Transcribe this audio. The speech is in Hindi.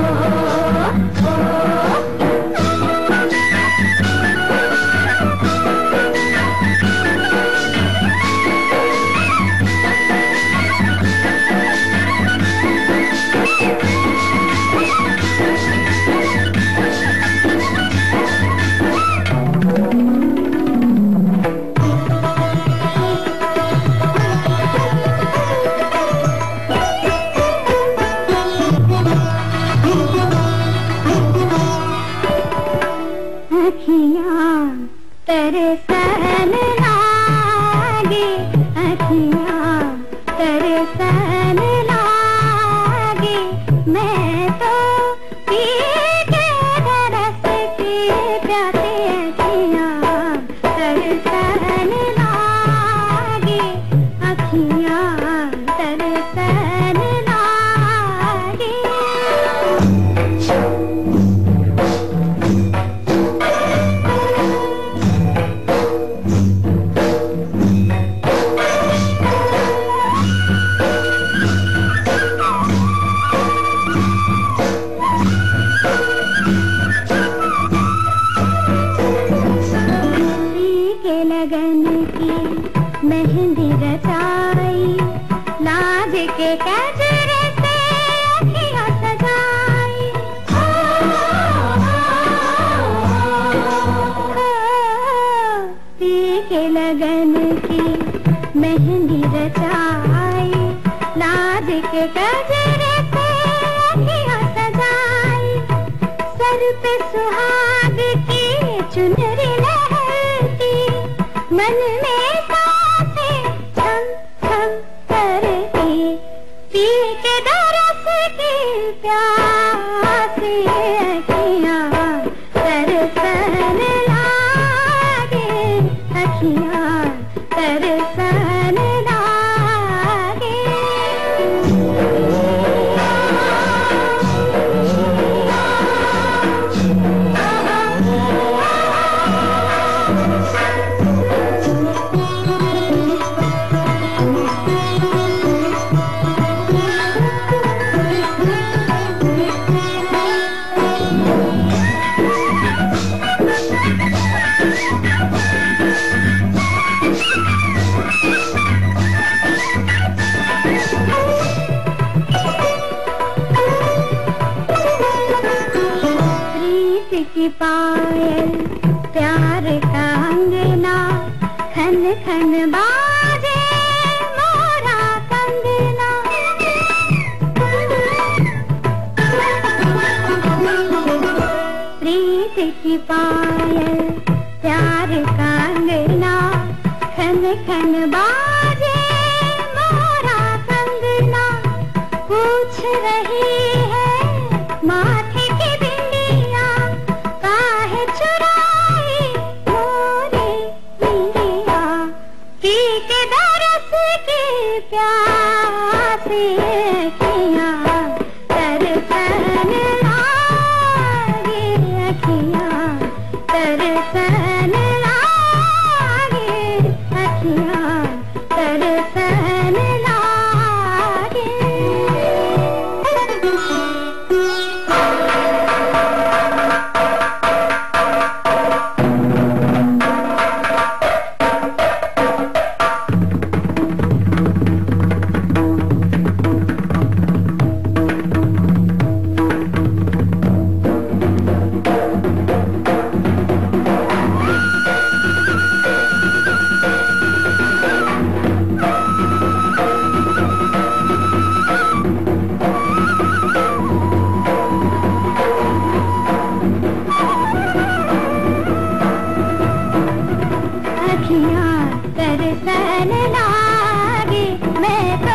Oh, लगन की मेहंदी रचाई। लाज के गजरे अखियाँ सजाई। सर पे सुहाग की चुनरी लहरती। मन में पायल प्यार का अंगना, खन खन बाजे, मोरा कंगना। प्रीत की पायल, प्यार का अंगना, खन खन बाजे से तरसन लागे मैं